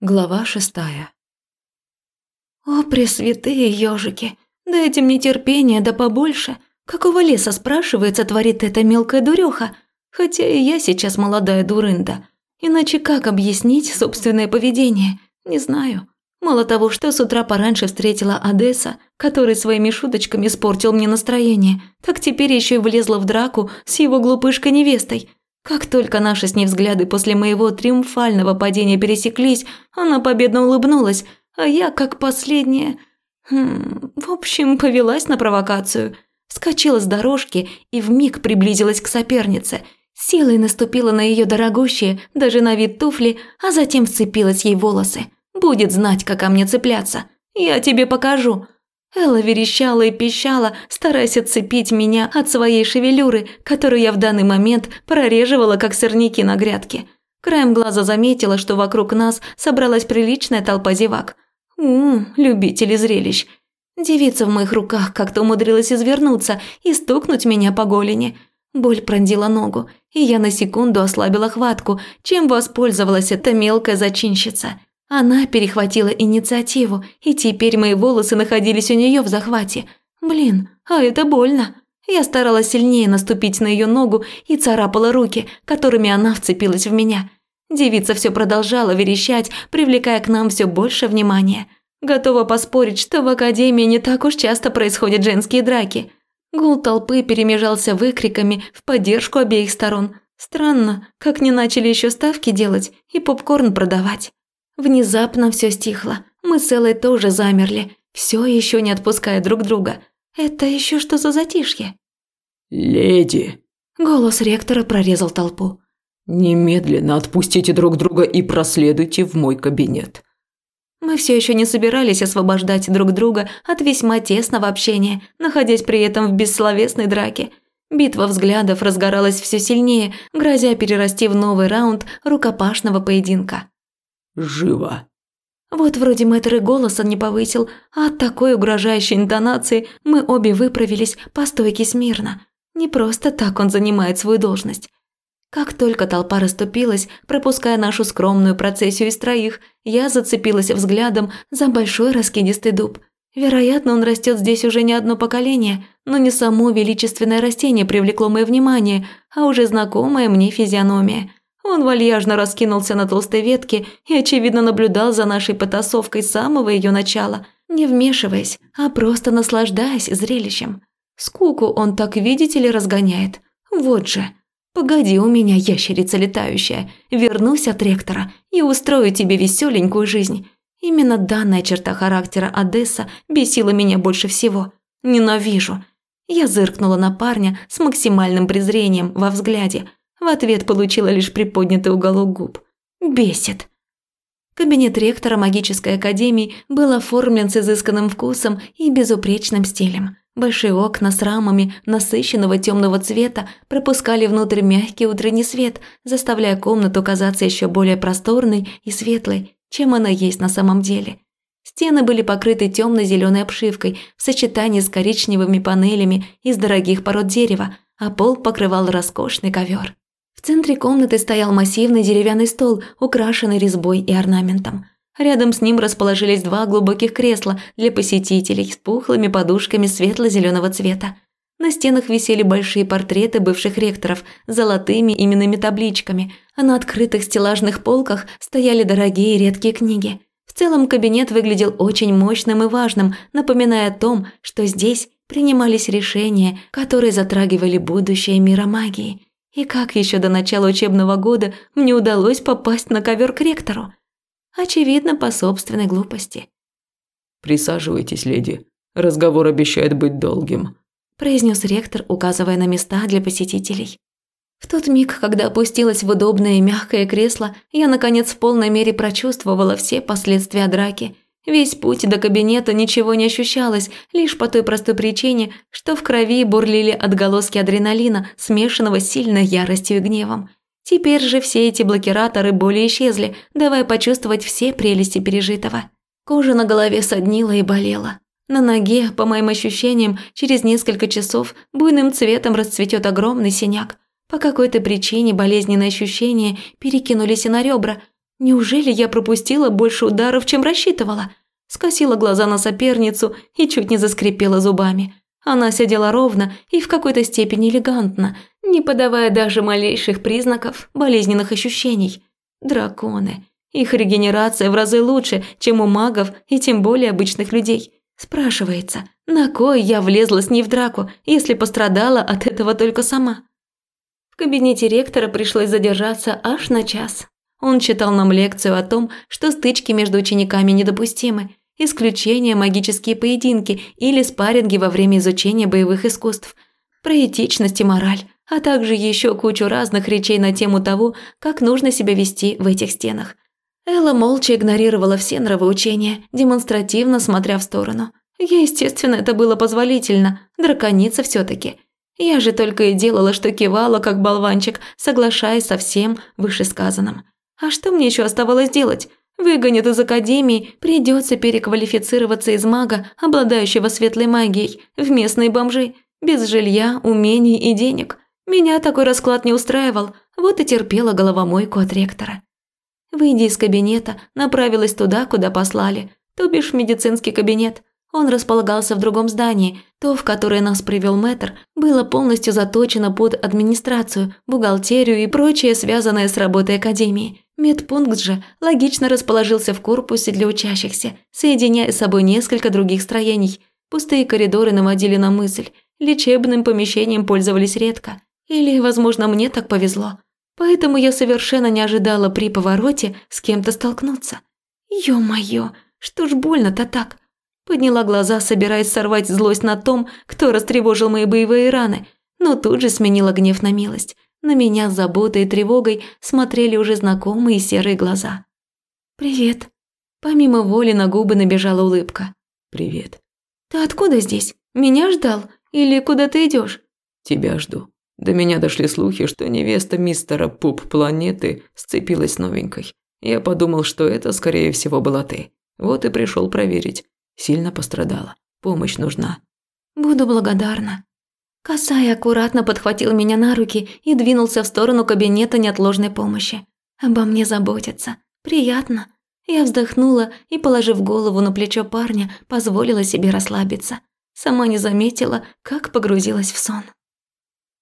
Глава шестая. «О, пресвятые ежики, дайте мне терпения да побольше. Какого леса, спрашивается, творит эта мелкая дуреха? Хотя и я сейчас молодая дурында. Иначе как объяснить собственное поведение? Не знаю. Мало того, что с утра пораньше встретила Одесса, который своими шуточками испортил мне настроение, так теперь еще и влезла в драку с его глупышкой-невестой – как только наши с ней взгляды после моего триумфального падения пересеклись, она победно улыбнулась, а я, как последняя... Хм, в общем, повелась на провокацию. Вскочила с дорожки и вмиг приблизилась к сопернице. Силой наступила на ее дорогущие, даже на вид туфли, а затем вцепилась ей волосы. Будет знать, как ко мне цепляться. Я тебе покажу. Элла верещала и пищала, стараясь отцепить меня от своей шевелюры, которую я в данный момент прореживала, как сорняки на грядке. Краем глаза заметила, что вокруг нас собралась приличная толпа зевак. Ммм, любители зрелищ. Девица в моих руках как-то умудрилась извернуться и стукнуть меня по голени. Боль пронзила ногу, и я на секунду ослабила хватку, чем воспользовалась эта мелкая зачинщица – она перехватила инициативу, и теперь мои волосы находились у нее в захвате. Блин, а это больно. Я старалась сильнее наступить на ее ногу и царапала руки, которыми она вцепилась в меня. Девица все продолжала верещать, привлекая к нам все больше внимания. Готова поспорить, что в академии не так уж часто происходят женские драки. Гул толпы перемежался выкриками в поддержку обеих сторон. Странно, как не начали еще ставки делать и попкорн продавать. Внезапно все стихло. Мы с Эллой тоже замерли, все еще не отпуская друг друга. Это еще что за затишье? «Леди!» Голос ректора прорезал толпу. «Немедленно отпустите друг друга и проследуйте в мой кабинет». Мы все еще не собирались освобождать друг друга от весьма тесного общения, находясь при этом в бессловесной драке. Битва взглядов разгоралась все сильнее, грозя перерасти в новый раунд рукопашного поединка. Живо!» Вот вроде мэтр и голоса не повысил, а от такой угрожающей интонации мы обе выправились по стойке смирно. Не просто так он занимает свою должность. Как только толпа расступилась, пропуская нашу скромную процессию из троих, я зацепилась взглядом за большой раскидистый дуб. Вероятно, он растет здесь уже не одно поколение, но не само величественное растение привлекло мое внимание, а уже знакомая мне физиономия – он вальяжно раскинулся на толстой ветке и, очевидно, наблюдал за нашей потасовкой с самого ее начала, не вмешиваясь, а просто наслаждаясь зрелищем. Скуку он так, видите ли, разгоняет. Вот же. Погоди у меня, ящерица летающая, вернусь от ректора и устрою тебе веселенькую жизнь. Именно данная черта характера Одесса бесила меня больше всего. Ненавижу. Я зыркнула на парня с максимальным презрением во взгляде – в ответ получила лишь приподнятый уголок губ. Бесит. Кабинет ректора магической академии был оформлен с изысканным вкусом и безупречным стилем. Большие окна с рамами насыщенного темного цвета пропускали внутрь мягкий утренний свет, заставляя комнату казаться еще более просторной и светлой, чем она есть на самом деле. Стены были покрыты темно-зеленой обшивкой в сочетании с коричневыми панелями из дорогих пород дерева, а пол покрывал роскошный ковер. В центре комнаты стоял массивный деревянный стол, украшенный резьбой и орнаментом. Рядом с ним расположились два глубоких кресла для посетителей с пухлыми подушками светло-зеленого цвета. На стенах висели большие портреты бывших ректоров с золотыми именными табличками, а на открытых стеллажных полках стояли дорогие редкие книги. В целом кабинет выглядел очень мощным и важным, напоминая о том, что здесь принимались решения, которые затрагивали будущее мира магии – и как еще до начала учебного года мне удалось попасть на ковер к ректору? Очевидно, по собственной глупости. «Присаживайтесь, леди. Разговор обещает быть долгим», – произнес ректор, указывая на места для посетителей. В тот миг, когда опустилась в удобное и мягкое кресло, я, наконец, в полной мере прочувствовала все последствия драки – Весь путь до кабинета ничего не ощущалось, лишь по той простой причине, что в крови бурлили отголоски адреналина, смешанного с сильной яростью и гневом. Теперь же все эти блокираторы боли исчезли, давая почувствовать все прелести пережитого. Кожа на голове соднила и болела. На ноге, по моим ощущениям, через несколько часов буйным цветом расцветет огромный синяк. По какой-то причине болезненные ощущения перекинулись и на ребра. Неужели я пропустила больше ударов, чем рассчитывала? Скосила глаза на соперницу и чуть не заскрипела зубами. Она сидела ровно и в какой-то степени элегантно, не подавая даже малейших признаков болезненных ощущений. Драконы. Их регенерация в разы лучше, чем у магов и тем более обычных людей. Спрашивается, на кой я влезла с ней в драку, если пострадала от этого только сама? В кабинете ректора пришлось задержаться аж на час. Он читал нам лекцию о том, что стычки между учениками недопустимы, исключение магические поединки или спарринги во время изучения боевых искусств, про этичность и мораль, а также еще кучу разных речей на тему того, как нужно себя вести в этих стенах. Элла молча игнорировала все нравоучения, демонстративно смотря в сторону. Ей, естественно, это было позволительно, драконица все таки Я же только и делала, что кивала, как болванчик, соглашаясь со всем вышесказанным. А что мне еще оставалось делать? Выгонят из академии, придется переквалифицироваться из мага, обладающего светлой магией, в местные бомжи, без жилья, умений и денег. Меня такой расклад не устраивал, вот и терпела головомойку от ректора. Выйдя из кабинета, направилась туда, куда послали, то бишь в медицинский кабинет. Он располагался в другом здании, то, в которое нас привел мэтр, было полностью заточено под администрацию, бухгалтерию и прочее, связанное с работой академии. Медпункт же логично расположился в корпусе для учащихся, соединяя с собой несколько других строений. Пустые коридоры наводили на мысль, лечебным помещением пользовались редко. Или, возможно, мне так повезло. Поэтому я совершенно не ожидала при повороте с кем-то столкнуться. Ё-моё, что ж больно-то так? Подняла глаза, собираясь сорвать злость на том, кто растревожил мои боевые раны, но тут же сменила гнев на милость. На меня с заботой и тревогой смотрели уже знакомые серые глаза. «Привет». Помимо воли на губы набежала улыбка. «Привет». «Ты откуда здесь? Меня ждал? Или куда ты идешь? «Тебя жду. До меня дошли слухи, что невеста мистера Пуп планеты сцепилась с новенькой. Я подумал, что это, скорее всего, была ты. Вот и пришел проверить. Сильно пострадала. Помощь нужна». «Буду благодарна», Касай аккуратно подхватил меня на руки и двинулся в сторону кабинета неотложной помощи. Обо мне заботятся. Приятно. Я вздохнула и, положив голову на плечо парня, позволила себе расслабиться. Сама не заметила, как погрузилась в сон.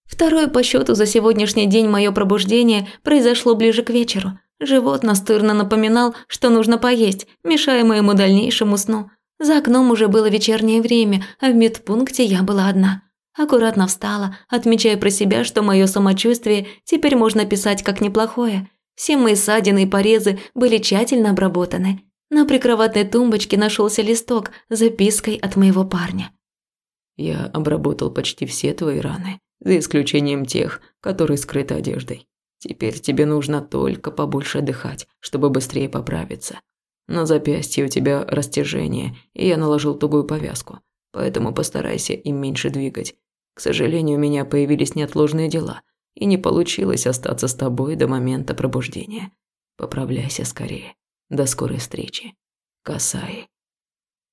Второе по счету за сегодняшний день мое пробуждение произошло ближе к вечеру. Живот настырно напоминал, что нужно поесть, мешая моему дальнейшему сну. За окном уже было вечернее время, а в медпункте я была одна. Аккуратно встала, отмечая про себя, что мое самочувствие теперь можно писать как неплохое. Все мои ссадины и порезы были тщательно обработаны. На прикроватной тумбочке нашелся листок с запиской от моего парня. «Я обработал почти все твои раны, за исключением тех, которые скрыты одеждой. Теперь тебе нужно только побольше отдыхать, чтобы быстрее поправиться. На запястье у тебя растяжение, и я наложил тугую повязку, поэтому постарайся им меньше двигать. К сожалению, у меня появились неотложные дела, и не получилось остаться с тобой до момента пробуждения. Поправляйся скорее. До скорой встречи. Касай.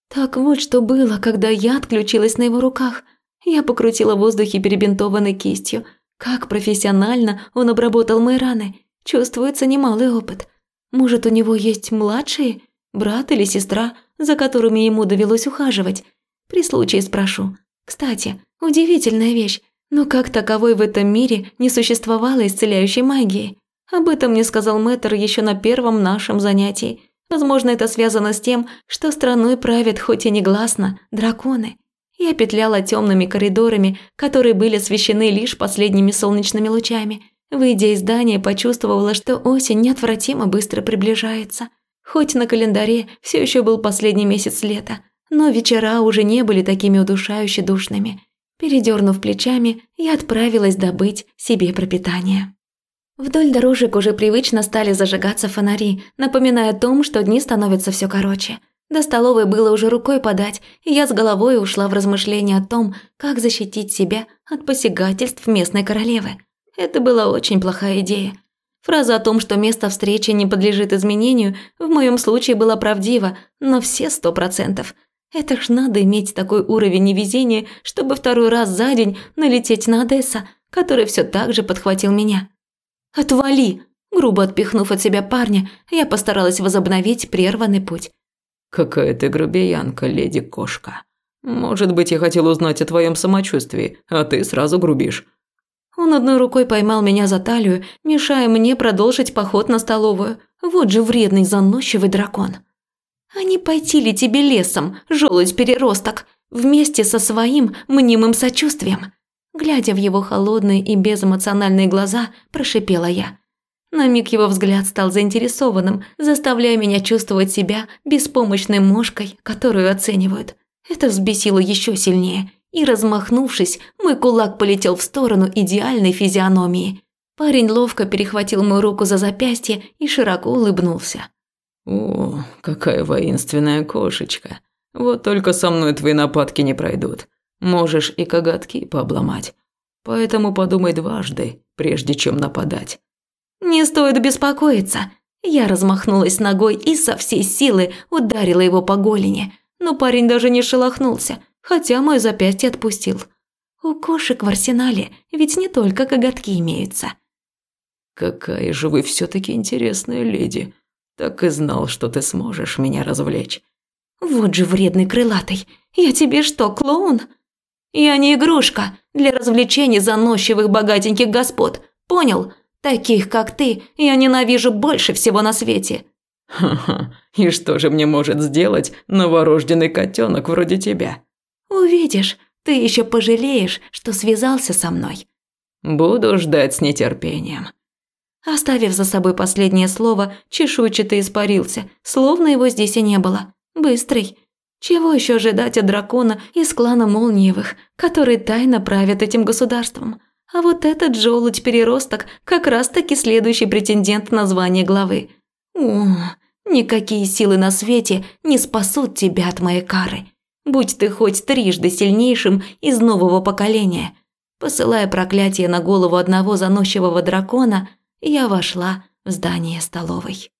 Так вот что было, когда я отключилась на его руках. Я покрутила в воздухе перебинтованной кистью. Как профессионально он обработал мои раны. Чувствуется немалый опыт. Может, у него есть младшие? Брат или сестра, за которыми ему довелось ухаживать? При случае спрошу. Кстати, удивительная вещь, но как таковой в этом мире не существовало исцеляющей магии. Об этом мне сказал мэтр еще на первом нашем занятии. Возможно, это связано с тем, что страной правят хоть и негласно драконы. Я петляла темными коридорами, которые были освещены лишь последними солнечными лучами. Выйдя из здания, почувствовала, что осень неотвратимо быстро приближается. Хоть на календаре все еще был последний месяц лета, но вечера уже не были такими удушающе душными. Передернув плечами, я отправилась добыть себе пропитание. Вдоль дорожек уже привычно стали зажигаться фонари, напоминая о том, что дни становятся все короче. До столовой было уже рукой подать, и я с головой ушла в размышления о том, как защитить себя от посягательств местной королевы. Это была очень плохая идея. Фраза о том, что место встречи не подлежит изменению, в моем случае была правдива, но все сто процентов – это ж надо иметь такой уровень невезения, чтобы второй раз за день налететь на Одесса, который все так же подхватил меня. «Отвали!» – Грубо отпихнув от себя парня, я постаралась возобновить прерванный путь. «Какая ты грубиянка, леди-кошка. Может быть, я хотел узнать о твоем самочувствии, а ты сразу грубишь». Он одной рукой поймал меня за талию, мешая мне продолжить поход на столовую. Вот же вредный заносчивый дракон. А не пойти ли тебе лесом, желудь-переросток, вместе со своим мнимым сочувствием? Глядя в его холодные и безэмоциональные глаза, прошипела я. На миг его взгляд стал заинтересованным, заставляя меня чувствовать себя беспомощной мошкой, которую оценивают. Это взбесило еще сильнее, и, размахнувшись, мой кулак полетел в сторону идеальной физиономии. Парень ловко перехватил мою руку за запястье и широко улыбнулся. «О, какая воинственная кошечка. Вот только со мной твои нападки не пройдут. Можешь и коготки пообломать. Поэтому подумай дважды, прежде чем нападать. «Не стоит беспокоиться». Я размахнулась ногой и со всей силы ударила его по голени, но парень даже не шелохнулся, хотя мой запястье отпустил. У кошек в арсенале ведь не только коготки имеются. «Какая же вы все таки интересная леди. Так и знал, что ты сможешь меня развлечь». «Вот же вредный крылатый. Я тебе что, клоун?» «Я не игрушка для развлечений заносчивых богатеньких господ. Понял? Таких, как ты, я ненавижу больше всего на свете. Ха-ха. И что же мне может сделать новорожденный котенок вроде тебя? Увидишь, ты еще пожалеешь, что связался со мной. Буду ждать с нетерпением. Оставив за собой последнее слово, чешуйчатый испарился, словно его здесь и не было. Быстрый. Чего еще ожидать от дракона из клана Молниевых, который тайно правит этим государством? А вот этот желудь-переросток как раз-таки следующий претендент на звание главы. О, никакие силы на свете не спасут тебя от моей кары. Будь ты хоть трижды сильнейшим из нового поколения. Посылая проклятие на голову одного заносчивого дракона, я вошла в здание столовой.